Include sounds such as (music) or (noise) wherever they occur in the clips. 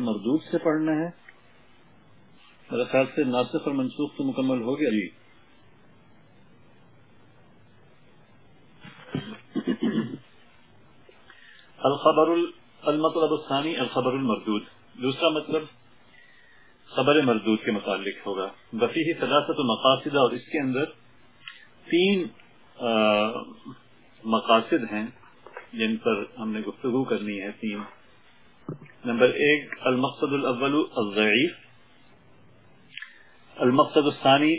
المردود سے پڑھنا ہے۔ میرے خیال سے ناسخ اور منسوخ تو مکمل ہو گیا۔ جی الخبر المطلب الثانی، الخبر المردود۔ دوسرا مطلب خبر مردود کے متعلق ہوگا۔ وفی ثلاثت مقاصد اور اس کے اندر تین مقاصد ہیں جن پر ہم نے گفتگو کرنی ہے، تین۔ نمبر ایک، المقصد الاول الضعیف. المقصد الثانی،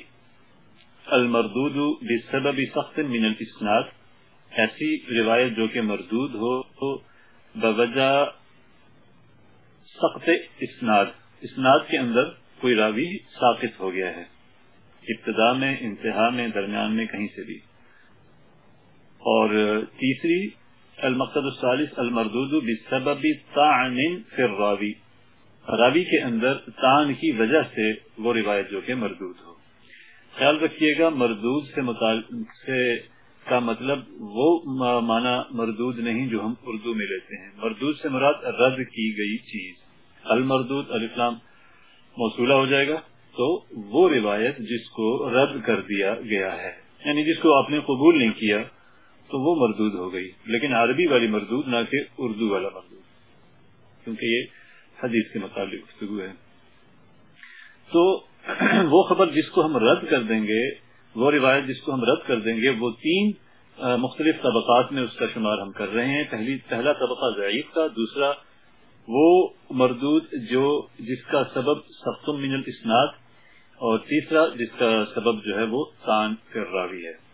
المردود بسبب سخت من الاسناد. ایسی روایت جو کہ مردود ہو بوجہ سخت اسناد. اسناد کے اندر کوئی راوی ساقط ہو گیا ہے. ابتدا میں، انتہا میں، درمیان میں کہیں سے بھی. اور تیسری المقصد الثالث، المردود بسبب طعن فی الراوی راوی کے اندر تان کی وجہ سے وہ روایت جو کہ مردود ہو۔ خیال رکھیے گا، مردود سے سے کا مطلب وہ معنی مردود نہیں جو ہم اردو میں لیتے ہیں۔ مردود سے مراد رد کی گئی چیز۔ المردود الاسلام موصولہ ہو جائے گا۔ تو وہ روایت جس کو رد کر دیا گیا ہے۔ یعنی جس کو آپ نے قبول نہیں کیا۔ تو وہ مردود ہو گئی۔ لیکن عربی والی مردود نہ کہ اردو والا مردود۔ کیونکہ یہ حدیث کے متعلق گفتگو ہے۔ تو وہ خبر جس کو ہم رد کر دیں گے، وہ روایت جس کو ہم رد کر دیں گے، وہ تین مختلف طبقات میں اس کا شمار ہم کر رہے ہیں۔ پہلی، پہلا طبقہ ضعیف کا دوسرا وہ مردود جو جس کا سبب سختم من الاسناد اور تیسرا جس کا سبب جو ہے وہ تان کر راوی ہے۔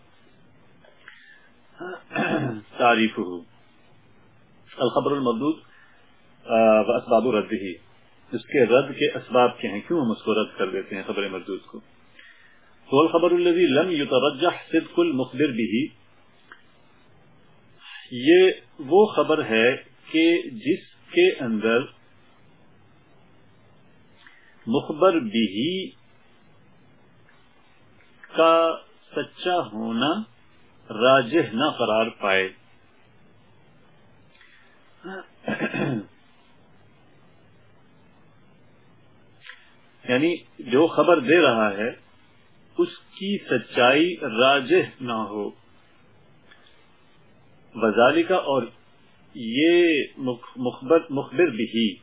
(clears throat) تعریف الخبر المردود اسباب رد ہی اس کے رد کے اسباب کے ہیں؟ کیوں ہم اس کو رد کر دیتے ہیں خبر مردود کو؟ تو الخبر الذي لم يترجح صدق المخبر به. یہ وہ خبر ہے کہ جس کے اندر مخبر بھی کا سچا ہونا راجح نہ قرار پائے۔ یعنی جو خبر دے رہا ہے، اس کی سچائی راجح نہ ہو۔ وزالی کا اور یہ مخبر مخبر بھی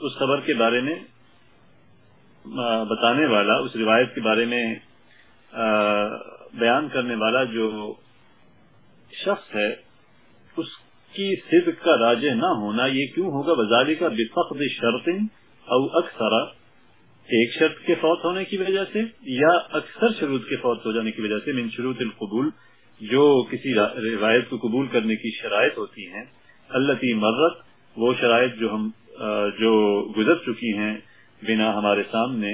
اس خبر کے بارے میں بتانے والا، اس روایت کے بارے میں بیان کرنے والا جو شخص ہے، اس کی صدق کا راجہ نہ ہونا یہ کیوں ہوگا؟ وزالی کا بفقد شرط او اکثر ایک شرط کے فوت ہونے کی وجہ سے یا اکثر شروط کے فوت ہو جانے کی وجہ سے من شروط القبول، جو کسی روایت کو قبول کرنے کی شرائط ہوتی ہیں۔ اللہ مرت، وہ شرائط جو ہم جو گزر چکی ہیں بنا ہمارے سامنے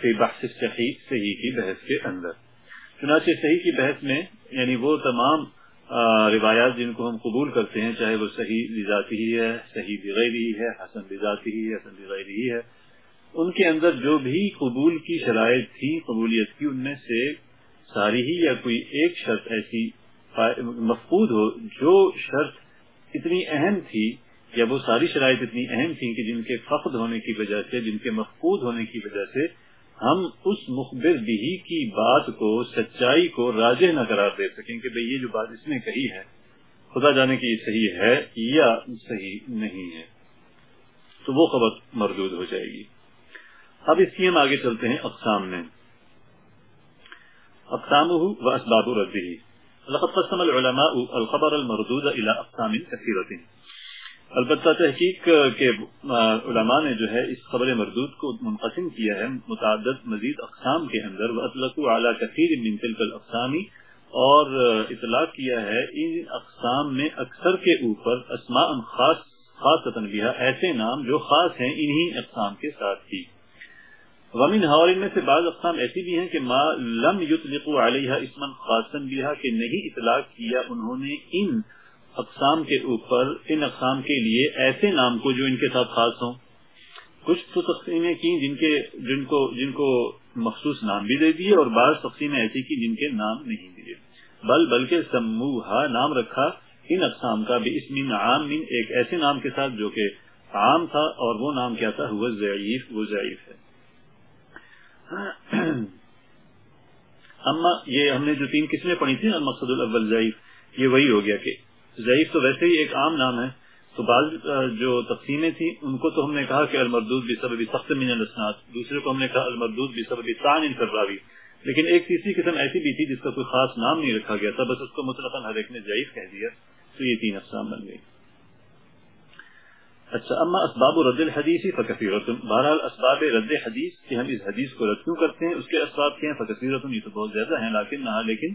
فی بحث صحیح کی بحث کے اندر۔ چنانچہ صحیح کی بحث میں یعنی وہ تمام روایات جن کو ہم قبول کرتے ہیں، چاہے وہ صحیح ذاتی ہی ہے، صحیح بغیری ہی ہے، حسن ذاتی ہی ہے، حسن بغیری ہی ہے، ان کے اندر جو بھی قبول کی شرائط تھی، قبولیت کی، ان میں سے ساری ہی یا کوئی ایک شرط ایسی مفقود ہو، جو شرط اتنی اہم تھی، یا وہ ساری شرائط اتنی اہم تھیں کہ جن کے فقد ہونے کی وجہ سے، جن کے مفقود ہونے کی وجہ سے ہم اس مخبر بھی کی بات کو، سچائی کو راجہ نہ قرار دے سکیں کہ بھئی یہ جو بات اس نے کہی ہے، خدا جانے کی یہ صحیح ہے یا صحیح نہیں ہے۔ تو وہ خبر مردود ہو جائے گی۔ اب اس کی ہم آگے چلتے ہیں اقسام میں۔ اقسام و اسباب ردی لقد قسم العلماء الخبر المردود الى اقسام كثيره البتہ تحقیق کے علماء نے جو ہے اس خبر مردود کو منقسم کیا ہے، متعدد مزید اقسام کے اندر واطلقوا على من تلك الاقسام اور اطلاق کیا ہے ان اقسام میں اکثر کے اوپر، اسماء خاص خاص ایسے نام جو خاص ہیں انہی اقسام کے ساتھ ہی۔ ومن ان میں سے بعض اقسام ایسی بھی ہیں کہ ما لم یطلقوا علیہ اسمن خاصن بها کہ نہیں اطلاق کیا انہوں نے ان اقسام کے اوپر، ان اقسام کے لیے ایسے نام کو جو ان کے ساتھ خاص ہوں۔ کچھ تو تقسیمیں کی جن کے، جن کو جن کو مخصوص نام بھی دے دیے اور بعض تقسیمیں ایسی کی جن کے نام نہیں دیے۔ بل، بلکہ سموہا نام رکھا، ان اقسام کا بھی اسم عام ایک ایسے نام کے ساتھ جو کہ عام تھا اور وہ نام کیا تھا وہ ضعیف وہ ضعیف ہے۔ اما، یہ ہم نے جو تین قسمیں پڑھی تھی المقصد الاول ضعیف، یہ وہی ہو گیا کہ ضعیف تو ویسے ہی ایک عام نام ہے، تو بعض جو تقسیمیں تھیں، ان کو تو ہم نے کہا کہ المردود بھی سبب سخت من الاسناد، دوسرے کو ہم نے کہا المردود بھی سبب تان ان راوی لیکن ایک تیسری قسم ایسی بھی تھی جس کا کوئی خاص نام نہیں رکھا گیا تھا، بس اس کو مطلق ہر ایک نے ضعیف کہہ دیا، تو یہ تین اقسام بن گئی اچھا اما اسباب رد الحدیثی فکثیرت بہرحال اسباب رد حدیث، کہ ہم اس حدیث کو رد کیوں کرتے ہیں؟ اس کے اسباب کیا ہیں؟ فکثیرت یہ تو بہت زیادہ ہیں، لیکن نہ، لیکن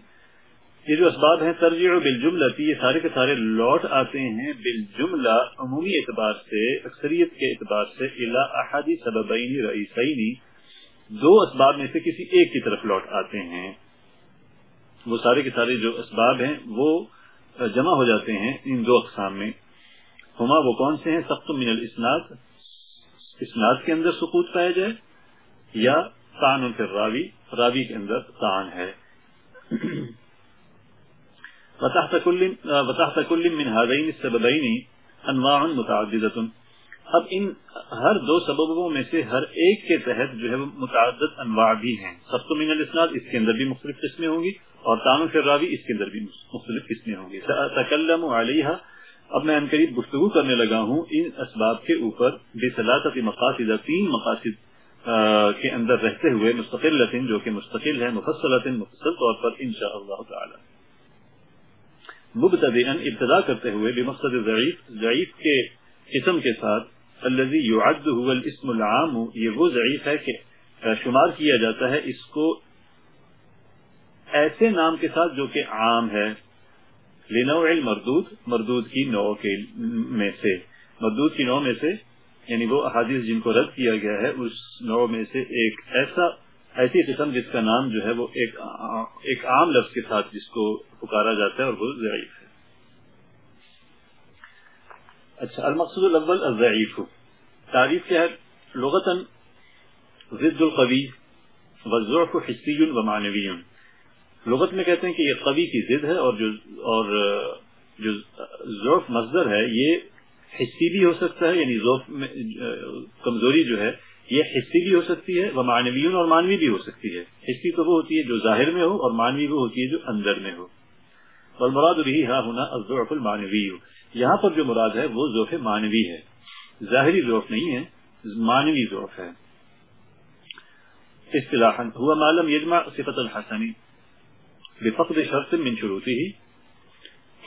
یہ جو اسباب ہیں ترجیح بالجملہ، یہ سارے کے سارے لوٹ آتے ہیں بالجملہ عمومی اعتبار سے، اکثریت کے اعتبار سے الا احادی سببین رئیسین۔ دو اسباب میں سے کسی ایک کی طرف لوٹ آتے ہیں۔ وہ سارے کے سارے جو اسباب ہیں، وہ جمع ہو جاتے ہیں ان دو اقسام میں۔ ہما، وہ کون سے ہیں؟ سخت من الاسناد۔ اسناد کے اندر سقوط پایا جائے یا تان پھر راوی راوی کے اندر تان ہے۔ وتحت كل من هذين السببين انواع متعددة. اب ان ہر دو سببوں میں سے ہر ایک کے تحت جو ہے متعدد انواع بھی ہیں۔ سب من الاسناد اس کے اندر بھی مختلف قسمیں ہوں گی اور تان فی الراوی اس کے اندر بھی مختلف قسمیں ہوں گی۔ تکلم علیہ اب میں ان قریب گفتگو کرنے لگا ہوں ان اسباب کے اوپر، بے مقاصد، تین مقاصد کے اندر رہتے ہوئے مستقل لطن جو کہ مستقل ہے مفصل مفصل طور پر ان شاء اللہ تعالی۔ مبتدئ ابتدا کرتے ہوئے بمقصد ضعیف ضعیف کے قسم کے ساتھ الذي يعد هو الاسم العام، یہ وہ ضعیف ہے کہ شمار کیا جاتا ہے اس کو ایسے نام کے ساتھ جو کہ عام ہے، لنوع المردود، مردود کی نوع کے میں سے۔ مردود کی نوع میں سے یعنی وہ احادیث جن کو رد کیا گیا ہے، اس نوع میں سے ایک ایسا ایسی قسم جس کا نام جو ہے وہ ایک ایک عام لفظ کے ساتھ جس کو پکارا جاتا ہے اور وہ ضعیف ہے۔ اچھا المقصود الاول الضعیف۔ تعریف کیا ہے؟ لغتاً ضد القوی والضعف حسی و معنوی۔ لغت میں کہتے ہیں کہ یہ قوی کی ضد ہے اور جو اور جو ضعف مصدر ہے، یہ حصی بھی ہو سکتا ہے یعنی ضعف میں کمزوری جو ہے یہ حصی بھی ہو سکتی ہے وہ مانوی اور مانوی بھی ہو سکتی ہے۔ حصی تو وہ ہوتی ہے جو ظاہر میں ہو اور مانوی وہ ہوتی ہے جو اندر میں ہو۔ اور مراد رہی ہاں ہونا ضعف المانوی۔ یہاں پر جو مراد ہے وہ ذوف مانوی ہے۔ ظاہری ذوف نہیں ہے، مانوی ذوف ہے۔ اصطلاحا ہوا معلوم یجمع صفت الحسنی بفقد شرط من شروطی ہی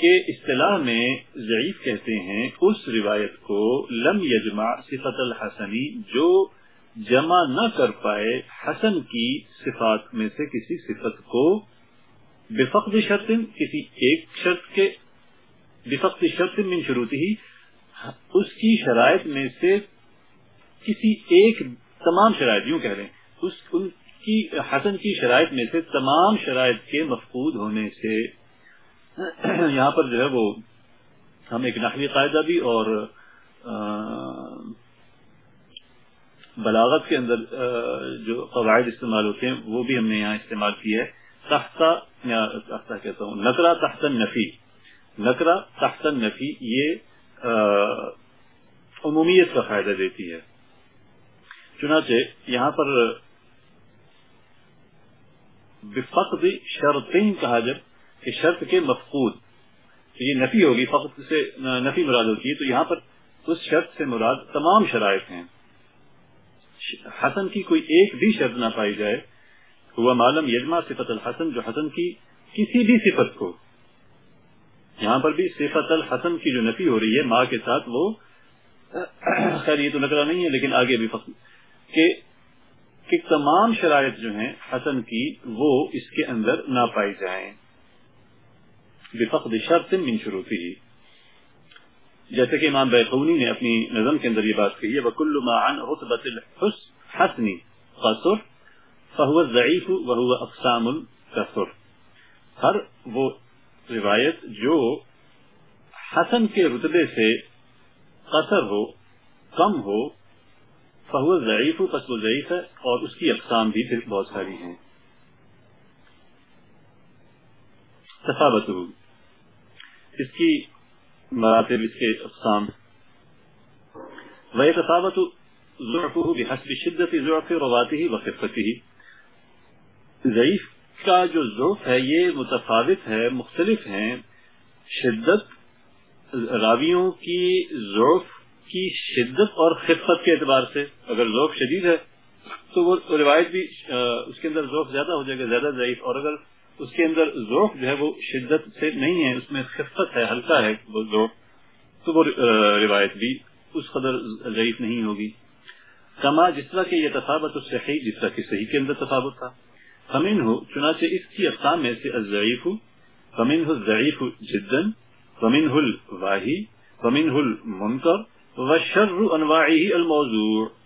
کہ اصطلاح میں ضعیف کہتے ہیں، اس روایت کو لم یجمع صفت الحسنی جو جمع نہ کر پائے حسن کی صفات میں سے کسی صفت کو، بفقد شرط، کسی ایک شرط کے، بفقد شرط من شروط ہی، اس کی شرائط میں سے کسی ایک تمام شرائط، یوں کہہ رہے ہیں اس، ان کی، حسن کی شرائط میں سے تمام شرائط کے مفقود ہونے سے، یہاں پر جو ہے وہ ہم ایک نحوی قاعدہ بھی اور بلاغت کے اندر جو قواعد استعمال ہوتے ہیں، وہ بھی ہم نے یہاں استعمال کی ہے۔ تختہ تختہ کہتا ہوں نکرا تحت نفی نکرا تحت نفی یہ عمومیت کا فائدہ دیتی ہے۔ چنانچہ یہاں پر بفقد شرطین کہا جبکہ شرط کے مفقود، تو یہ نفی ہوگی فقط سے نفی مراد ہوتی ہے، تو یہاں پر اس شرط سے مراد تمام شرائط ہیں۔ حسن کی کوئی ایک بھی شرط نہ پائی جائے، ہوا معلوم یجما صفت الحسن جو حسن کی کسی بھی صفت کو۔ یہاں پر بھی صفت الحسن کی جو نفی ہو رہی ہے، ماں کے ساتھ وہ، خیر یہ تو نکلا نہیں ہے، لیکن آگے بھی کہ کہ تمام شرائط جو ہیں حسن کی، وہ اس کے اندر نہ پائی جائیں۔ بفقد شرط من شروطی۔ ہی جیسے کہ امام بیخونی نے اپنی نظم کے اندر یہ بات کہی ہے، وَكُلُّ مَا عَنْ عُطْبَةِ الْحُسْنِ قَصُرْ فَهُوَ الزَّعِيفُ وَهُوَ أَقْسَامُ الْكَثُرْ ہر وہ روایت جو حسن کے رتبے سے قصر ہو، کم ہو فہو ضعیف پس وہ ضعیف ہے اور اس کی اقسام بھی پھر بہت ساری ہیں۔ تفاوت۔ اس کی مراتب اس کے اقسام۔ ويتفاوت ضعفه بحسب شدة ضعف رواته وخفته۔ ضعیف کا جو ضعف ہے، یہ متفاوت ہے، مختلف ہیں۔ شدت، راویوں کی ضعف کی شدت اور خفت کے اعتبار سے۔ اگر ذوف شدید ہے، تو وہ روایت بھی اس کے اندر ذوف زیادہ ہو جائے گا، زیادہ ضعیف۔ اور اگر اس کے اندر ذوف جو ہے وہ شدت سے نہیں ہے، اس میں خفت ہے، ہلکا ہے وہ ذوف تو وہ روایت بھی اس قدر ضعیف نہیں ہوگی۔ کما، جس طرح کہ یہ تفاوت اس صحیح جس طرح کہ صحیح کے اندر تفاوت تھا۔ فمن ہو چنانچہ اس کی اقسام میں سے ضعیف فمن ہو ضعیف جدن فمن ہل واہی فمن ہل منکر و شر انواعی الموضوع۔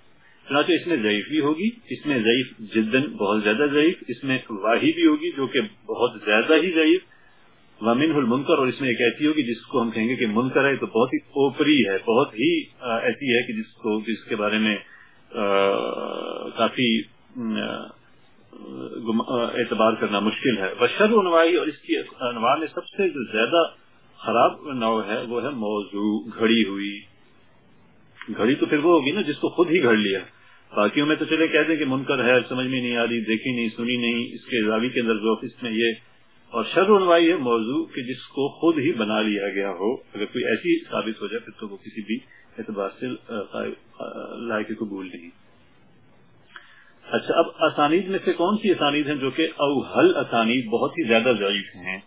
چنانچہ اس میں ضعیف بھی ہوگی، اس میں ضعیف جدن بہت زیادہ ضعیف، اس میں واہی بھی ہوگی جو کہ بہت زیادہ ہی ضعیف۔ ومن المنکر اور اس میں ایک ایسی ہوگی جس کو ہم کہیں گے کہ منکر ہے تو بہت ہی اوپری ہے، بہت ہی ایسی ہے کہ جس کو، جس کے بارے میں کافی اعتبار کرنا مشکل ہے۔ بشر انواعی اور اس کی انواع میں سب سے جو زیادہ خراب نو ہے، وہ ہے موضوع، گھڑی ہوئی۔ گھڑی تو پھر وہ ہوگی نا جس کو خود ہی گھڑ لیا۔ باقیوں میں تو چلے کہتے ہیں کہ منکر ہے، سمجھ میں نہیں آ رہی، دیکھی نہیں، سنی نہیں، اس کے راوی کے اندر جو اس میں یہ اور شر عنوائی ہے، موضوع کہ جس کو خود ہی بنا لیا گیا ہو، اگر کوئی ایسی ثابت ہو جائے، پھر تو وہ کسی بھی اعتبار سے لائق قبول نہیں۔ اچھا اب اسانید میں سے کون سی اسانید ہیں جو کہ اوہل اسانید بہت ہی زیادہ ضعیف ہیں؟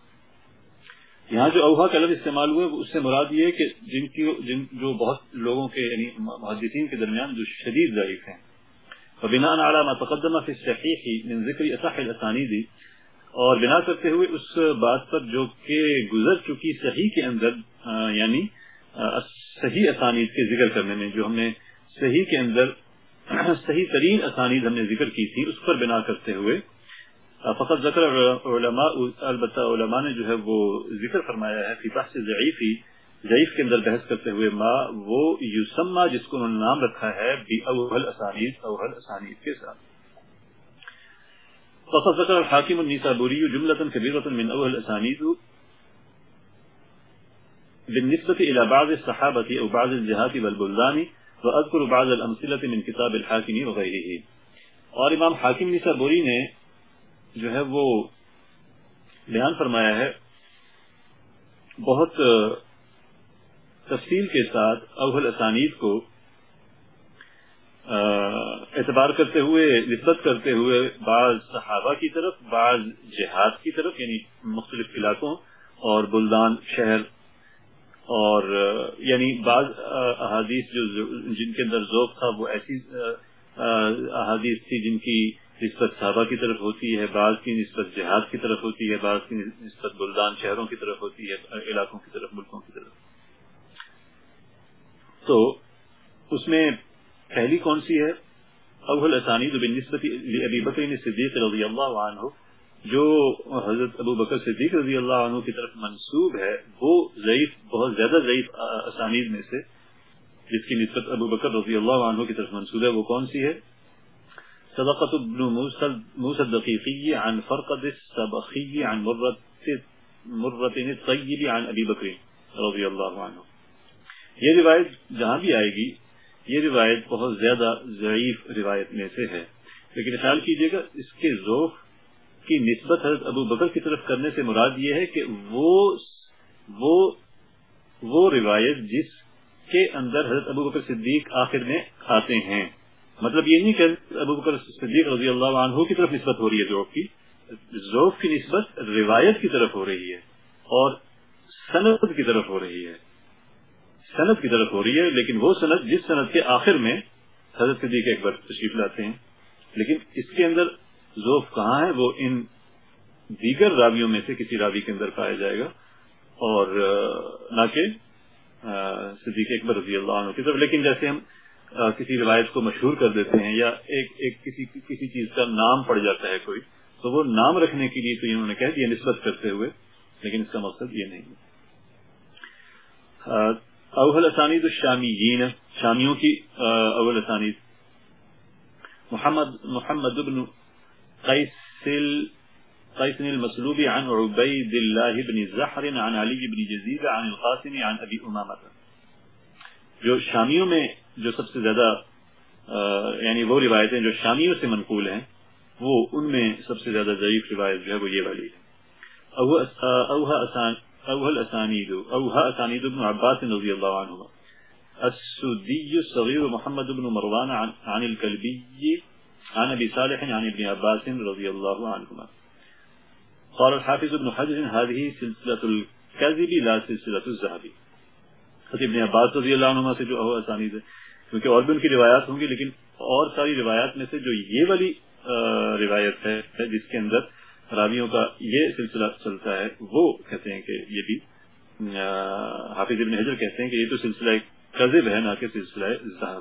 یہاں جو اوہا کا لفظ استعمال ہوئے، اس سے مراد یہ کہ جن کی، جن جو بہت لوگوں کے یعنی محدثین کے درمیان جو شدید ضعیف ہیں۔ بنا على ما تقدم في الصحيح من ذکر اصح الاسانید اور بنا کرتے ہوئے اس بات پر جو کہ گزر چکی صحیح کے اندر یعنی صحیح اسانید کے ذکر کرنے میں، جو ہم نے صحیح کے اندر، (clears throat) صحیح ترین اسانید ہم نے ذکر کی تھی، اس پر بنا کرتے ہوئے فقط ذکر علماء، البتہ علماء نے جو ہے وہ ذکر فرمایا ہے، فی بحث ضعیفی ضعیف کے اندر بحث کرتے ہوئے ما، وہ یسمہ جس کو انہوں نے نام رکھا ہے، بی اوہل اسانید اوہل اسانید کے ساتھ۔ فقط ذکر الحاکم النسابوری جملة كبيرة من اوہل اسانید بالنسبة الى بعض الصحابة او بعض الجهات والبلدان واذكر بعض الامثلة من كتاب الحاکم وغيره اور امام حاکم نسابوری نے جو ہے وہ بیان فرمایا ہے، بہت تفصیل کے ساتھ اول اسانید کو اعتبار کرتے ہوئے، نسبت کرتے ہوئے بعض صحابہ کی طرف، بعض جہاد کی طرف یعنی مختلف علاقوں اور بلدان، شہر اور یعنی بعض احادیث جو جن کے اندر ذوق تھا، وہ ایسی احادیث تھی جن کی نسبت صحابہ کی طرف ہوتی ہے، بعض کی نسبت جہاد کی طرف ہوتی ہے، بعض کی نسبت بلدان، شہروں کی طرف ہوتی ہے، علاقوں کی طرف، ملکوں کی طرف۔ تو اس میں پہلی کون سی ہے؟ اول اسانی بن نسبت ابی بکر صدیق رضی اللہ عنہ، جو حضرت ابو بکر صدیق رضی اللہ عنہ کی طرف منسوب ہے، وہ ضعیف، بہت زیادہ ضعیف اسانید میں سے، جس کی نسبت ابو بکر رضی اللہ عنہ کی طرف منسوب ہے، وہ کون سی ہے؟ صدقة ابن موسى الدقيقي عن فرقد السبخي عن مرة مرة الطيب عن ابي بکر رضی اللہ عنہ۔ یہ روایت جہاں بھی آئے گی، یہ روایت بہت زیادہ ضعیف روایت میں سے ہے۔ لیکن خیال کیجیے گا، اس کے ذوق کی نسبت حضرت ابو بکر کی طرف کرنے سے مراد یہ ہے کہ وہ وہ وہ روایت جس کے اندر حضرت ابو بکر صدیق آخر میں آتے ہیں۔ مطلب یہ نہیں کہ ابو بکر صدیق رضی اللہ عنہ کی طرف نسبت ہو رہی ہے ذوق کی ذوق کی نسبت روایت کی طرف ہو رہی ہے اور صنعت کی طرف ہو رہی ہے۔ صنعت کی طرف ہو رہی ہے، لیکن وہ صنعت جس صنعت کے آخر میں حضرت صدیق ایک بار تشریف لاتے ہیں، لیکن اس کے اندر ذوف کہاں ہے؟ وہ ان دیگر راویوں میں سے کسی راوی کے اندر پایا جائے گا۔ اور نہ کہ صدیق اکبر رضی اللہ عنہ کی طرف۔ لیکن جیسے ہم کسی روایت کو مشہور کر دیتے ہیں یا ایک ایک کسی کسی چیز کا نام پڑ جاتا ہے کوئی، تو وہ نام رکھنے کے لیے تو انہوں نے کہہ دیا نسبت کرتے ہوئے، لیکن اس کا مقصد یہ نہیں اول اسانید الشامیین، شامیوں کی اول اسانید. محمد محمد ابن قیس قیس المسلوبی عن عبید اللہ بن زحر عن علی بن جزید، عن القاسم، عن ابی امامت جو شامیوں میں جو سب سے زیادہ یعنی وہ روایتیں جو شامیوں سے منقول ہیں، وہ ان میں سب سے زیادہ ضعیف روایت جو ہے وہ یہ والی ہے. اوہل اسانید اوہا اسانید ابن عباس رضی اللہ عنہ السدی الصغیر محمد بن مروان عن الكلبی عن ابي صالح، عن ابن عباس رضی اللہ عنہما قال الحافظ ابن حجر، هذه سلسلة الكذب، لا سلسلة الزهبی ابن عباس رضی اللہ عنہما سے جو اوہا اسانید ہے، کیونکہ اور بھی ان کی روایات ہوں گی، لیکن اور ساری روایات میں سے جو یہ والی روایت ہے، جس کے اندر راویوں کا یہ سلسلہ چلتا ہے، وہ کہتے ہیں کہ یہ بھی حافظ ابن حجر کہتے ہیں کہ یہ تو سلسلہ قذب ہے، نہ کہ سلسلہ ذہب۔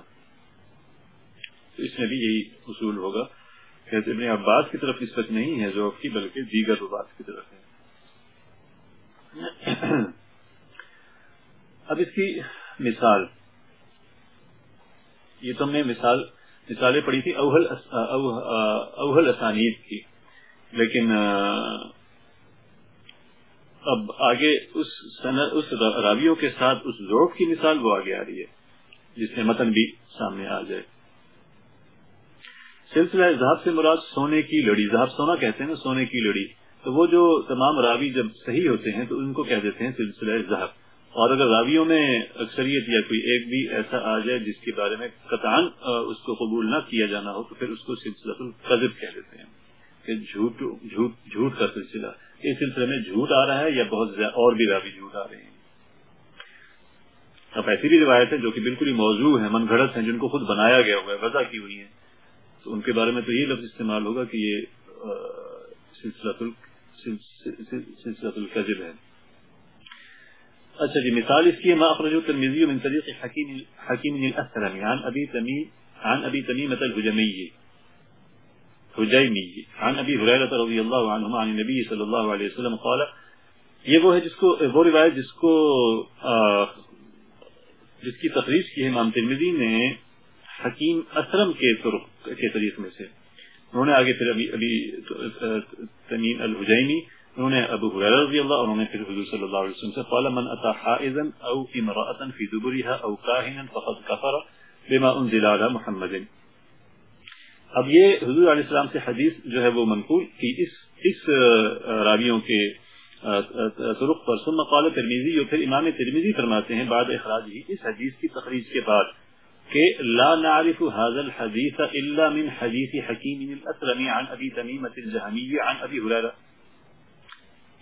اس میں بھی یہی اصول ہوگا۔ کہ ابن عباس کی طرف نسبت نہیں ہے ذوق کی، بلکہ دیگر روات کی طرف ہے۔ اب اس کی مثال۔ یہ تو ہم نے مثال، مثالیں پڑھی تھی اوہل اوہل اسانید کی۔ لیکن اب آگے اس اس راویوں کے ساتھ اس ذوق کی مثال وہ آگے آ رہی ہے، جس سے متن بھی سامنے آ جائے۔ سلسلہ اظہاب سے مراد سونے کی لڑی۔ زہاب سونا کہتے ہیں نا، سونے کی لڑی۔ تو وہ جو تمام راوی جب صحیح ہوتے ہیں تو ان کو کہہ دیتے ہیں سلسلہ زہب اور اگر راویوں میں اکثریت یا کوئی ایک بھی ایسا آ جائے جس کے بارے میں قطعان اس کو قبول نہ کیا جانا ہو، تو پھر اس کو سلسلہ القذب کہہ دیتے ہیں۔ کہ جھوٹ جھوٹ جھوٹ کا سلسلہ۔ اس سلسلے میں جھوٹ آ رہا ہے یا بہت اور بھی راوی جھوٹ آ رہے ہیں؟ اب ایسی بھی روایت ہے جو کہ بالکل ہی موضوع ہے من گھڑت ہیں، جن کو خود بنایا گیا ہوا ہے، وضع کی ہوئی ہیں۔ تو ان کے بارے میں تو یہ لفظ استعمال ہوگا کہ یہ سلسلہ القذب ہے۔ اچھا جی مثال اس کی ما اخرجو ترمیزی من طریق حکیم حکیم الاسرمی عن ابی تمیم عن ابی تمیمت الحجمی حجیمی، عن ابی حریرت رضی اللہ عنہما، عن نبی صلی اللہ علیہ وسلم قال، یہ وہ ہے جس کو، وہ روایت جس کو جس کی تخریج کی ہے امام ترمیزی نے حکیم اسرم کے طرق، کے طریق میں سے۔ انہوں نے آگے پھر ابھی ابھی تمیم الحجیمی، انہوں نے ابو حریر رضی اللہ، انہوں نے پھر حضور صلی اللہ علیہ وسلم سے قال، من اتا حائزا او امرأة فی دبرها او کاہنا فقد کفر بما انزل على محمد. اب یہ حضور علیہ السلام سے حدیث جو ہے وہ منقول کی۔ اس اس راویوں کے طرق پر۔ ثم قال ترمیزی اور پھر امام ترمیزی فرماتے ہیں بعد اخراج ہی، اس حدیث کی تخریج کے بعد کہ لا نعرف هذا الحديث الا من حديث حكيم الاسلمي عن ابي تميمه الجهمي عن ابي هريره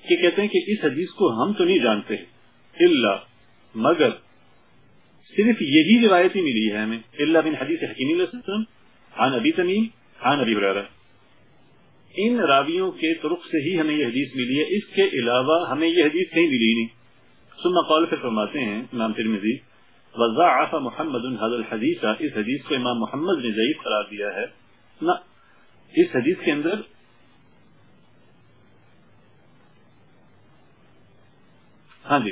کہ کہتے ہیں کہ اس حدیث کو ہم تو نہیں جانتے اللہ مگر صرف یہی روایت ملی ہے ہمیں۔ اللہ بن حدیث حکیم وسلم ہاں عن ابی تمیم ہاں عن ابی حرارہ ان راویوں کے طرق سے ہی ہمیں یہ حدیث ملی ہے۔ اس کے علاوہ ہمیں یہ حدیث کہیں ملی نہیں۔ ثم قال پھر فرماتے ہیں، امام ترمذی، وضعف محمد هذا الحديث اس حدیث کو امام محمد نے ضعیف قرار دیا ہے۔ نہ، اس حدیث کے اندر ہاں جی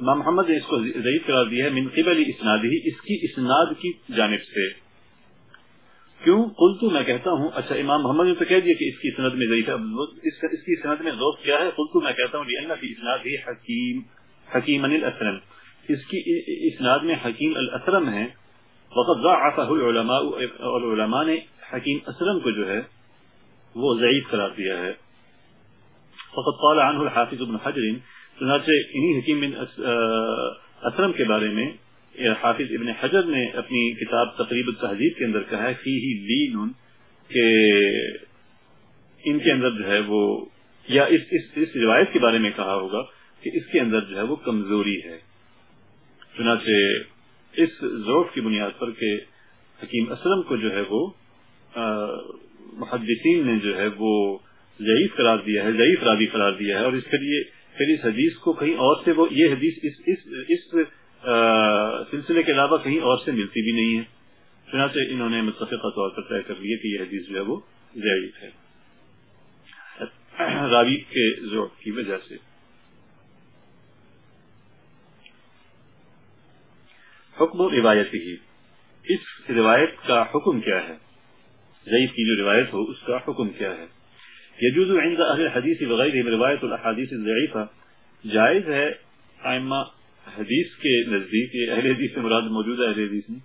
امام محمد نے اس کو ضعیف قرار دیا ہے۔ من قبل اسناد ہی اس کی اسناد کی جانب سے۔ کیوں؟ قلتو میں کہتا ہوں اچھا امام محمد نے تو کہہ دیا کہ اس کی اسناد میں ضعیف ہے۔ اس, اس کی اسناد میں ذوق کیا ہے؟ قلتو میں کہتا ہوں لئن فی اسناد ہی حکیم حکیم الاسرم اس کی اسناد میں حکیم الاسرم ہے۔ وقت ضعفہ العلماء اور علماء نے حکیم اسرم کو جو ہے وہ ضعیف قرار دیا ہے۔ فقط قال عنه الحافظ ابن حجر۔ چنانچہ انہی حکیم بن اسرم کے بارے میں حافظ ابن حجر نے اپنی کتاب تقریب التحذیب کے اندر کہا ہے فیہی لین کہ ان کے اندر جو ہے وہ یا اس, اس, اس روایت کے بارے میں کہا ہوگا کہ اس کے اندر جو ہے وہ کمزوری ہے۔ چنانچہ اس ذوق کی بنیاد پر کہ حکیم اسلم کو جو ہے وہ محدثین نے جو ہے وہ ضعیف قرار دیا ہے ضعیف راوی قرار دیا ہے اور اس کے لیے پھر اس حدیث کو کہیں اور سے وہ یہ حدیث اس اس, اس سلسلے کے علاوہ کہیں اور سے ملتی بھی نہیں ہے۔ چنانچہ انہوں نے متفقہ طور پر طے کر لیا کہ یہ حدیث جو ہے وہ ضعیف ہے۔ راوی کے ذوق کی وجہ سے۔ حکم و روایت ہی۔ اس روایت کا حکم کیا ہے؟ ضعیف کی جو روایت ہو، اس کا حکم کیا ہے؟ يجوز عند اهل الحديث وغيرهم روایت الاحاديث الضعيفه جائز ہے ائمہ حدیث کے نزدیک یہ اہل حدیث سے مراد موجودہ اہل حدیث نہیں،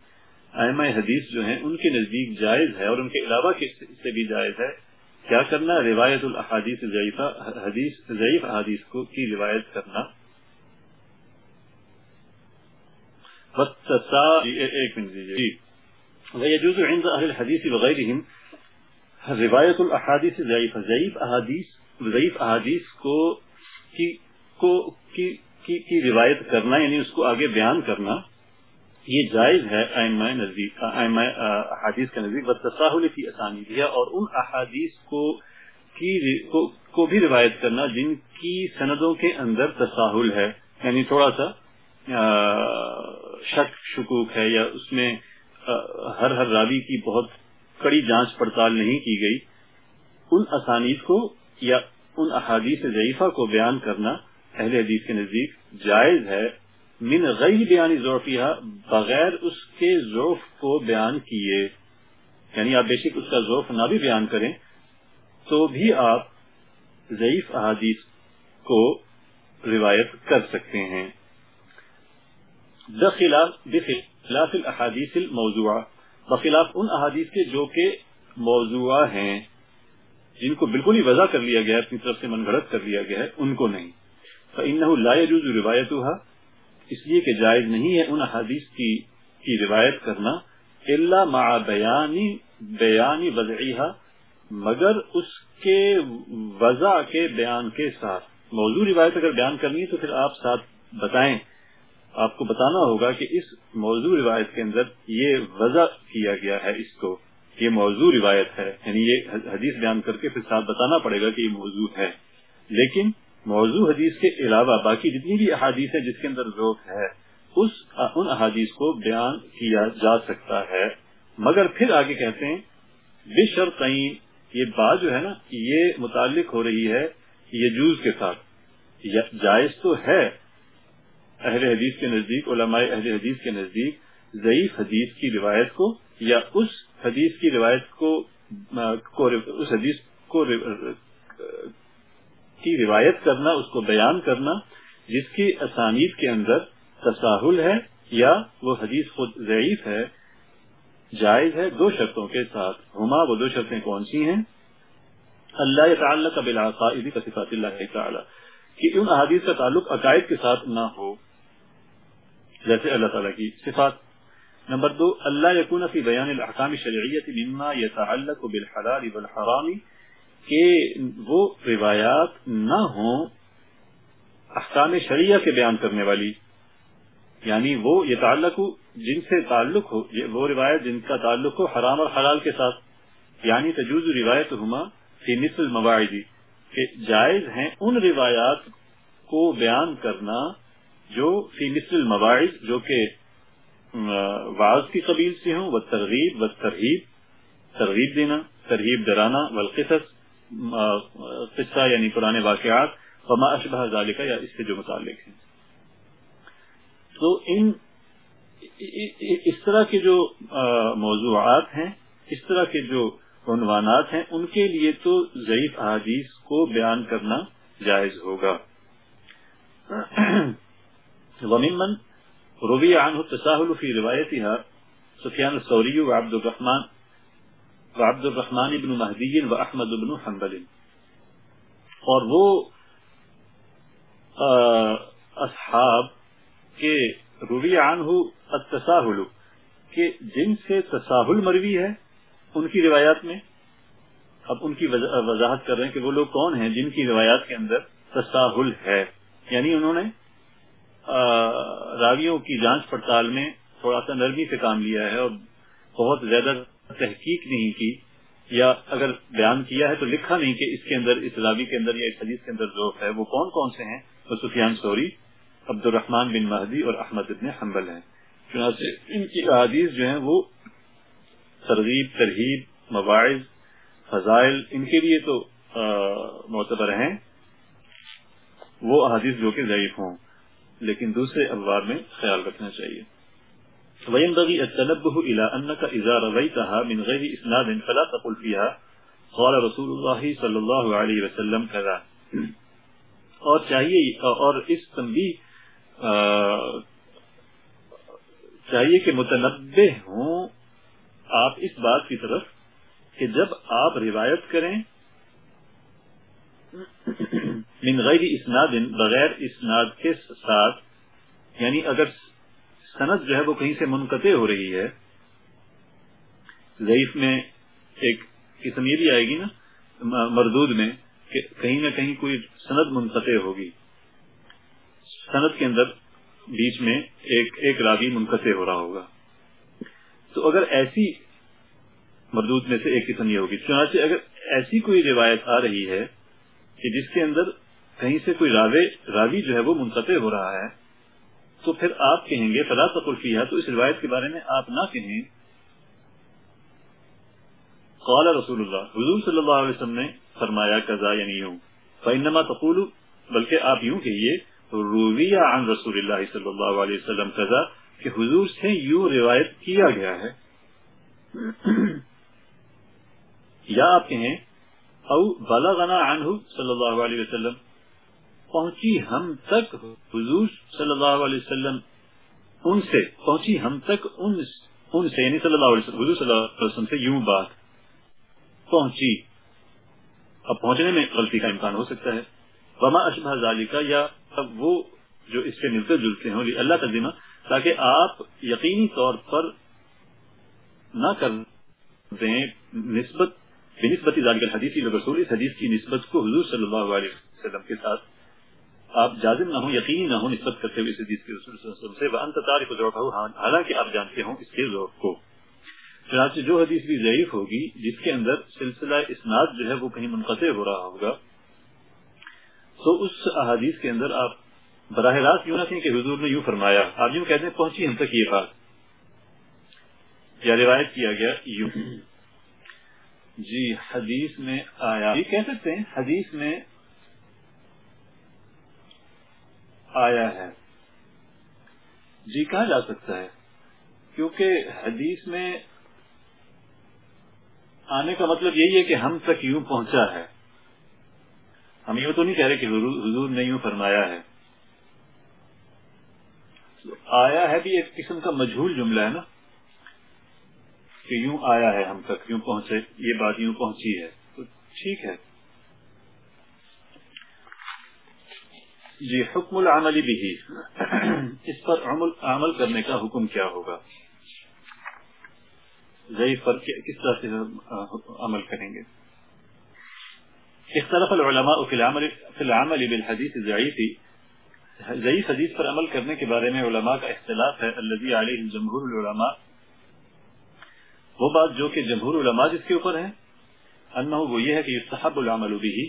ائمہ حدیث جو ہیں ان کے نزدیک جائز ہے اور ان کے علاوہ سے بھی جائز ہے۔ کیا کرنا؟ روایت الحادیث ضعیفہ، حدیث، ضعیف احادیث کو کی روایت کرنا۔ ایک منٹ دیجیے جی۔ ويجوز عند اهل الحديث وغيرهم۔ روایت الاحادیث ضعیف ضعیف احادیث ضعیف احادیث کو کی کو، کی کی, کی روایت کرنا یعنی اس کو آگے بیان کرنا یہ جائز ہے احادیث کا نزدیک بتصاہل کی آسانی دیا اور ان احادیث کو کی کو, کو بھی روایت کرنا جن کی سندوں کے اندر تساہل ہے۔ یعنی تھوڑا سا شک شکوک ہے یا اس میں ہر ہر راوی کی بہت کڑی جانچ پڑتال نہیں کی گئی۔ ان اسانید کو یا ان احادیث ضعیفہ کو بیان کرنا اہل حدیث کے نزدیک جائز ہے، من غیر بیانی ضعفیہ بغیر اس کے ضعف کو بیان کیے۔ یعنی آپ بیشک اس کا ضعف نہ بھی بیان کریں، تو بھی آپ ضعیف احادیث کو روایت کر سکتے ہیں۔ بخلاف الاحادیث الموضوع بخلاف ان احادیث کے جو کہ موضوع ہیں، جن کو بالکل ہی وضع کر لیا گیا ہے، اپنی طرف سے من گھڑت کر لیا گیا ہے، ان کو نہیں۔ فَإِنَّهُ لَا يَجُوزُ رِوَایَتُهَا اس لیے کہ جائز نہیں ہے ان احادیث کی کی روایت کرنا۔ الا مع بیانی بیانی وضعیها مگر اس کے وضع کے بیان کے ساتھ۔ موضوع روایت اگر بیان کرنی ہے تو پھر آپ ساتھ بتائیں۔ آپ کو بتانا ہوگا کہ اس موضوع روایت کے اندر یہ وضع کیا گیا ہے اس کو۔ یہ موضوع روایت ہے۔ یعنی یہ حدیث بیان کر کے پھر ساتھ بتانا پڑے گا کہ یہ موضوع ہے۔ لیکن موضوع حدیث کے علاوہ باقی جتنی بھی احادیث ہے جس کے اندر ذوق ہے، اس، ان احادیث کو بیان کیا جا سکتا ہے۔ مگر پھر آگے کہتے ہیں، بے شرطین یہ بات جو ہے نا یہ متعلق ہو رہی ہے یہ کے ساتھ جائز تو ہے۔ اہل حدیث کے نزدیک، علماء اہل حدیث کے نزدیک ضعیف حدیث کی روایت کو یا اس حدیث کی روایت کو، اس حدیث کو کی روایت کرنا، اس کو بیان کرنا جس کی اسانید کے اندر تساہل ہے یا وہ حدیث خود ضعیف ہے، جائز ہے دو شرطوں کے ساتھ۔ ہما وہ دو شرطیں کون سی ہیں؟ اللہ تعالی کا بلاقاعدی کا صفات اللہ تعالی، کہ ان احادیث کا تعلق عقائد کے ساتھ نہ ہو۔ جیسے اللہ تعالیٰ کی صفات۔ نمبر دو، اللہ یقون فی بیان الاحکام شرعیت مما یتعلق بالحلال والحرام، کہ وہ روایات نہ ہوں احکام شریعہ کے بیان کرنے والی۔ یعنی وہ یہ تعلق جن سے تعلق ہو وہ روایت جن کا تعلق ہو حرام اور حلال کے ساتھ۔ یعنی تجوز روایت ہما فی مثل مواعدی کہ جائز ہیں ان روایات کو بیان کرنا جو فی مثل المواعظ، جو کہ واز کی قبیل سے ہوں، وہ ترغیب و ترغیب ترغیب دینا ترغیب ڈرانا والقصص۔ قصہ یعنی پرانے واقعات، فما اشبہ ذالکہ یا اس سے جو متعلق ہیں۔ تو ان، اس طرح کے جو موضوعات ہیں، اس طرح کے جو عنوانات ہیں، ان کے لیے تو ضعیف احادیث کو بیان کرنا جائز ہوگا۔ وممن روی عنه التساهل في روايتها سفيان الثوري وعبد الرحمن وعبد الرحمن بن مهدي واحمد بن حنبل. اور وہ اصحاب کے روی عنہ التساهل کہ جن سے تساہل مروی ہے، ان کی روایات میں۔ اب ان کی وضاحت کر رہے ہیں کہ وہ لوگ کون ہیں جن کی روایات کے اندر تساہل ہے۔ یعنی انہوں نے راویوں کی جانچ پڑتال میں تھوڑا سا نرمی سے کام لیا ہے اور بہت زیادہ تحقیق نہیں کی یا اگر بیان کیا ہے تو لکھا نہیں کہ اس کے اندر اس راوی کے اندر یا اس حدیث کے اندر ذوق ہے وہ کون کون سے ہیں؟ وہ سفیان سوری عبد الرحمان بن مہدی اور احمد ابن حنبل ہیں۔ چنانچہ ان کی احادیث جو ہیں وہ ترغیب، ترہیب، مواعظ، فضائل، ان کے لیے تو معتبر ہیں۔ وہ احادیث جو کہ ضعیف ہوں، لیکن دوسرے ابواب میں خیال رکھنا چاہیے۔ وينبغي التنبه الى انك اذا رويتها من غير اسناد فلا تقل فيها قال رسول الله صلى الله عليه وسلم كذا۔ اور چاہیے اور اس تنبیہ چاہیے کہ متنبع ہوں آپ اس بات کی طرف کہ جب آپ روایت کریں من غیر اسناد، بغیر اسناد کے ساتھ یعنی اگر سند جو ہے وہ کہیں سے منقطع ہو رہی ہے، ضعیف میں ایک قسم یہ بھی آئے گی نا، مردود میں کہ کہیں نہ کہیں کوئی سند منقطع ہوگی۔ سند کے اندر بیچ میں ایک ایک راوی منقطع ہو رہا ہوگا۔ تو اگر ایسی مردود میں سے ایک قسم یہ ہوگی، چنانچہ اگر ایسی کوئی روایت آ رہی ہے کہ جس کے اندر کہیں سے کوئی راوی راوی جو ہے وہ منقطع ہو رہا ہے تو پھر آپ کہیں گے، فلا تقلفی تو اس روایت کے بارے میں آپ نہ کہیں۔ قال رسول اللہ حضور صلی اللہ علیہ وسلم نے فرمایا کزا یعنی یوں۔ فینما تقول، بلکہ آپ یوں کہیے رویہ عن رسول اللہ صلی اللہ علیہ وسلم کزا کہ حضور سے یوں روایت کیا گیا ہے۔ یا آپ کہیں، او بلغنا عنہ صلی اللہ علیہ وسلم پہنچی ہم تک، حضور صلی اللہ علیہ وسلم ان سے، پہنچی ہم تک ان ان سے یعنی صلی اللہ علیہ وسلم، حضور صلی اللہ علیہ وسلم سے یوں بات پہنچی۔ اب پہنچنے میں غلطی کا امکان ہو سکتا ہے۔ وما اشبہ ذالکہ یا اب وہ جو اس سے ملتے جلتے ہوں جی، اللہ تقدیمہ تاکہ آپ یقینی طور پر نہ کر دیں نسبت، بنسبت ذالک الحدیث رسول، اس حدیث کی نسبت کو حضور صلی اللہ علیہ وسلم کے ساتھ آپ جازم نہ ہوں، یقینی نہ ہوں نسبت کرتے ہوئے اس حدیث کے رسول صلی اللہ علیہ وسلم سے وانت تعریف ذوقہ ہاں، حالانکہ آپ جانتے ہوں اس کے ذوق کو۔ چنانچہ جو حدیث بھی ضعیف ہوگی، جس کے اندر سلسلہ اسناد جو ہے وہ کہیں منقطع ہو رہا ہوگا، تو اس احادیث کے اندر آپ براہ راست یوں نہ کہیں کہ حضور نے یوں فرمایا۔ آپ یوں کہتے ہیں پہنچی ہم تک یہ بات۔ یا روایت کیا گیا، یوں۔ جی حدیث میں آیا۔ یہ کہہ سکتے ہیں، حدیث میں آیا ہے۔ جی کہا جا سکتا ہے۔ کیونکہ حدیث میں آنے کا مطلب یہی ہے کہ ہم تک یوں پہنچا ہے۔ ہم یوں تو نہیں کہہ رہے کہ حضور نے یوں فرمایا ہے۔ آیا ہے بھی ایک قسم کا مجھول جملہ ہے نا، کہ یوں آیا ہے ہم تک، یوں پہنچے، یہ بات یوں پہنچی ہے۔ تو ٹھیک ہے۔ جی حکم العمل بھی اس پر عمل عمل کرنے کا حکم کیا ہوگا؟ ضعیف پر کس طرح سے عمل کریں گے؟ اختلاف العلماء فی العمل فی العمل بالحدیث ضعیف۔ ضعیف حدیث پر عمل کرنے کے بارے میں علماء کا اختلاف ہے۔ الذي علیہ جمہور العلماء۔ وہ بات جو کہ جمہور علماء جس کے اوپر ہے، انہو وہ یہ ہے کہ یستحب العمل به،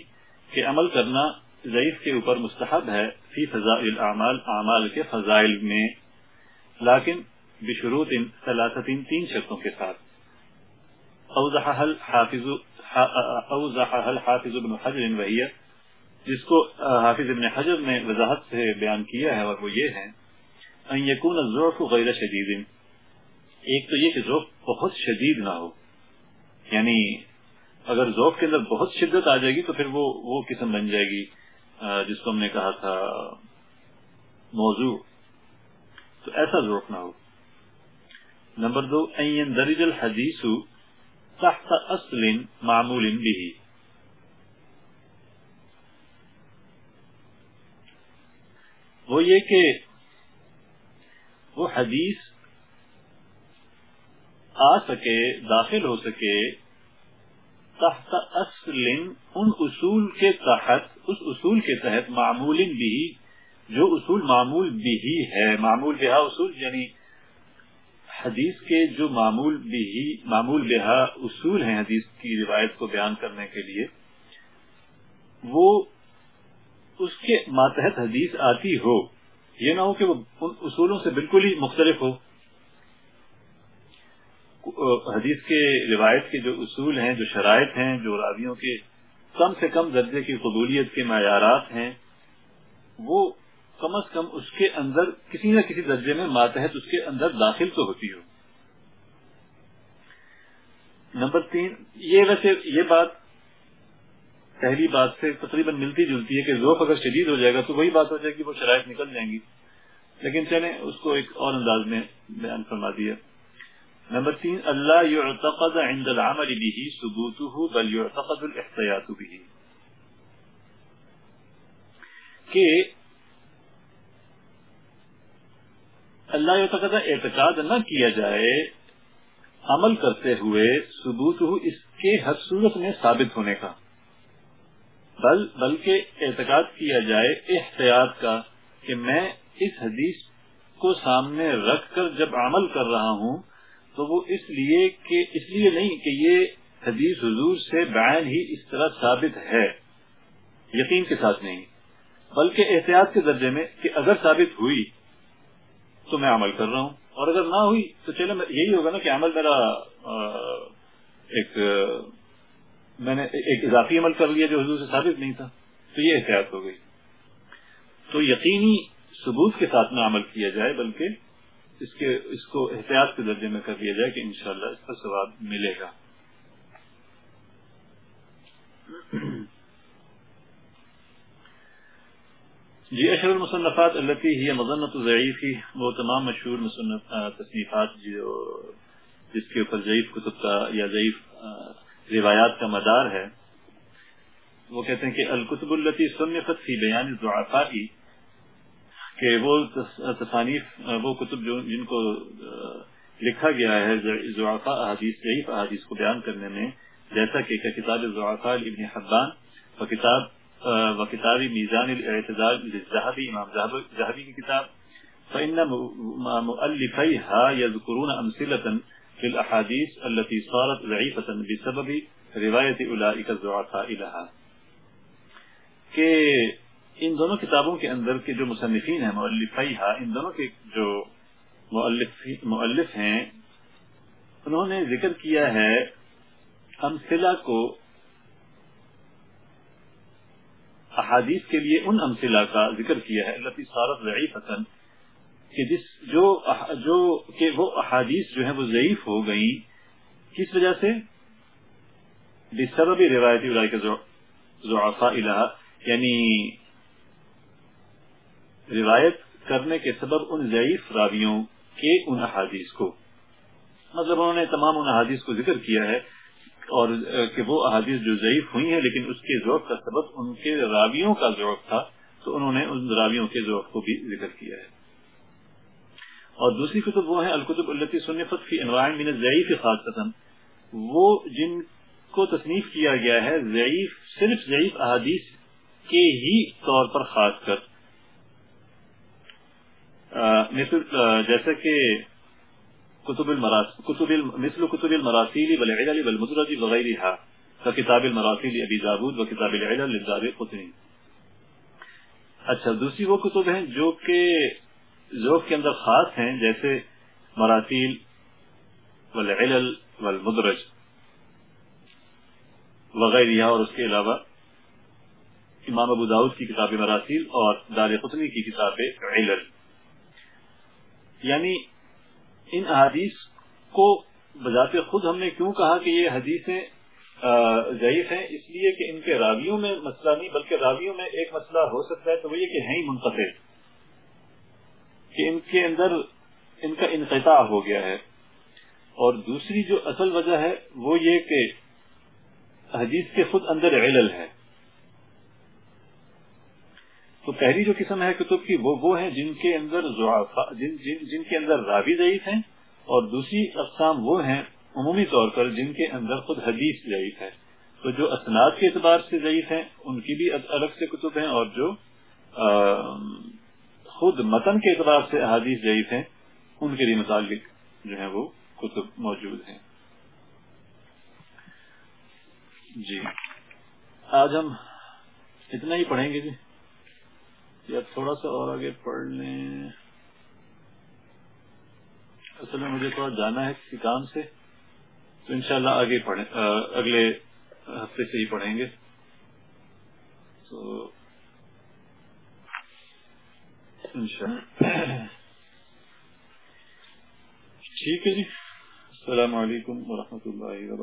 کہ عمل کرنا ضعیف کے اوپر مستحب ہے فی فضائل الاعمال اعمال کے فضائل میں، لیکن بشروط ثلاثت تین شرطوں کے ساتھ۔ اوضحها الحافظ اوضحها الحافظ ابن حجر وهي جس کو حافظ ابن حجر نے وضاحت سے بیان کیا ہے اور وہ یہ ہے، ان يكون الضعف غیر شدید۔ ایک تو یہ کہ ذوق بہت شدید نہ ہو۔ یعنی اگر ذوق کے اندر بہت شدت آ جائے گی تو پھر وہ وہ قسم بن جائے گی۔ جس کو ہم نے کہا تھا، موضوع، تو ایسا ذوق نہ ہو۔ نمبر دو این درج الحدیث تحت اصل معمول به۔ وہ یہ کہ وہ حدیث آ سکے، داخل ہو سکے تحت اصل، ان اصول کے تحت، اس اصول کے تحت معمول بھی، جو اصول معمول بھی ہے، معمول بہا اصول یعنی حدیث کے جو معمول بھی، معمول بہا اصول ہیں حدیث کی روایت کو بیان کرنے کے لیے، وہ اس کے ماتحت حدیث آتی ہو، یہ نہ ہو کہ وہ ان اصولوں سے بالکل ہی مختلف ہو۔ حدیث کے روایت کے جو اصول ہیں، جو شرائط ہیں، جو راویوں کے کم سے کم درجے کی قبولیت کے معیارات ہیں، وہ کم از کم اس کے اندر کسی نہ کسی درجے میں ماتحت اس کے اندر داخل تو ہوتی ہو۔ نمبر تین، یہ ویسے یہ بات پہلی بات سے تقریباً ملتی جلتی ہے کہ ذوق اگر شدید ہو جائے گا تو وہی بات ہو جائے گی، وہ شرائط نکل جائیں گی۔ لیکن چلیں، اس کو ایک اور انداز میں بیان فرما دیا نمبر تین اللہ يعتقد عند العمل به ثبوته بل يعتقد الاحتیاط به کہ اللہ يعتقد اعتقاد نہ کیا جائے عمل کرتے ہوئے ثبوت اس کے ہر صورت میں ثابت ہونے کا بل بلکہ اعتقاد کیا جائے احتیاط کا کہ میں اس حدیث کو سامنے رکھ کر جب عمل کر رہا ہوں تو وہ اس لیے کہ اس لیے نہیں کہ یہ حدیث حضور سے بیان ہی اس طرح ثابت ہے، یقین کے ساتھ نہیں، بلکہ احتیاط کے درجے میں کہ اگر ثابت ہوئی تو میں عمل کر رہا ہوں، اور اگر نہ ہوئی تو چلو یہی ہوگا نا کہ عمل میرا ایک میں نے ایک اضافی عمل کر لیا جو حضور سے ثابت نہیں تھا، تو یہ احتیاط ہو گئی۔ تو یقینی ثبوت کے ساتھ میں عمل کیا جائے، بلکہ اس کے، اس کو احتیاط کے درجے میں کر دیا جائے کہ انشاءاللہ اس کا ثواب ملے گا۔ جی اشر المصنفات التي هي مظنة ضعیف وہ تمام مشہور مصنف تصنیفات جو، جس کے اوپر ضعیف کتب کا یا ضعیف روایات کا مدار ہے، وہ کہتے ہیں کہ الکتب التی صنفت فی بیان الضعفاء کہ وہ تصانیف، وہ کتب جو جن کو لکھا گیا ہے ضعفاء احادیث، ضعیف احادیث کو بیان کرنے میں، جیسا کہ کتاب الضعفاء ابن حبان و کتاب و کتاب میزان الاعتدال للذهبی، امام ذهبی کی کتاب، فإن مؤلفيها يذكرون أمثلة في الأحاديث التي صارت ضعيفة بسبب روایت اولئک الضعفاء لها. کہ ان دونوں کتابوں کے اندر کے جو مصنفین ہیں مؤلفیہا ان دونوں کے جو مؤلف مؤلف ہیں، انہوں نے ذکر کیا ہے امثلہ کو، احادیث کے لیے ان امثلہ کا ذکر کیا ہے۔ اللہ صارت ضعیف حسن کہ جس جو جو کہ وہ احادیث جو ہیں وہ ضعیف ہو گئی کس وجہ سے؟ بسبب روایتی اللہ ضعفاء الہ یعنی روایت کرنے کے سبب ان ضعیف راویوں کے ان احادیث کو۔ مطلب انہوں نے تمام ان احادیث کو ذکر کیا ہے اور کہ وہ احادیث جو ضعیف ہوئی ہیں لیکن اس کے ذوق کا سبب ان کے راویوں کا ذوق تھا، تو انہوں نے ان راویوں کے ذوق کو بھی ذکر کیا ہے۔ اور دوسری کتب وہ ہیں، الکتب التی سنفت فی انواع من ضعیف خاص وہ جن کو تصنیف کیا گیا ہے، ضعیف، صرف ضعیف احادیث کے ہی طور پر خاص کر۔ مثل جیسے کہ کتب کتب مثل کتب المراسیل والعلل والمدرج وغیرها فکتاب المراسیل ابی داود و کتاب العلل للدار قطنی اچھا دوسری وہ کتب ہیں جو کہ ذوق کے اندر خاص ہیں، جیسے مراسیل والعلل والمدرج وغیرہ اور اس کے علاوہ امام ابو داود کی کتاب مراسیل اور دار قطنی کی کتاب علل۔ یعنی ان احادیث کو بذات خود ہم نے کیوں کہا کہ یہ حدیثیں ضعیف ہیں؟ اس لیے کہ ان کے راویوں میں مسئلہ نہیں، بلکہ راویوں میں ایک مسئلہ ہو سکتا ہے تو وہ یہ کہ ہیں منقطع، کہ ان کے اندر ان کا انقطاع ہو گیا ہے۔ اور دوسری جو اصل وجہ ہے وہ یہ کہ حدیث کے خود اندر علل ہے۔ تو پہلی جو قسم ہے کتب کی وہ وہ ہیں جن کے اندر جن, جن, جن کے اندر راوی ضعیف ہیں اور دوسری اقسام وہ ہیں عمومی طور پر جن کے اندر خود حدیث ضعیف ہے۔ تو جو اسناد کے اعتبار سے ضعیف ہیں ان کی بھی الگ سے کتب ہیں اور جو خود متن کے اعتبار سے احادیث ضعیف ہیں ان کے لیے متعلق جو ہیں وہ کتب موجود ہیں۔ جی۔ آج ہم اتنا ہی پڑھیں گے جی۔ یا تھوڑا سا اور آگے پڑھ لیں۔ اصل میں مجھے تھوڑا جانا ہے کسی کام سے، تو انشاءاللہ آگے پڑھیں اگلے ہفتے سے ہی پڑھیں گے۔ تو ٹھیک ہے جی۔ السلام علیکم ورحمۃ اللہ وبرکاتہ۔